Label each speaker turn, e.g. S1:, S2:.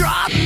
S1: drop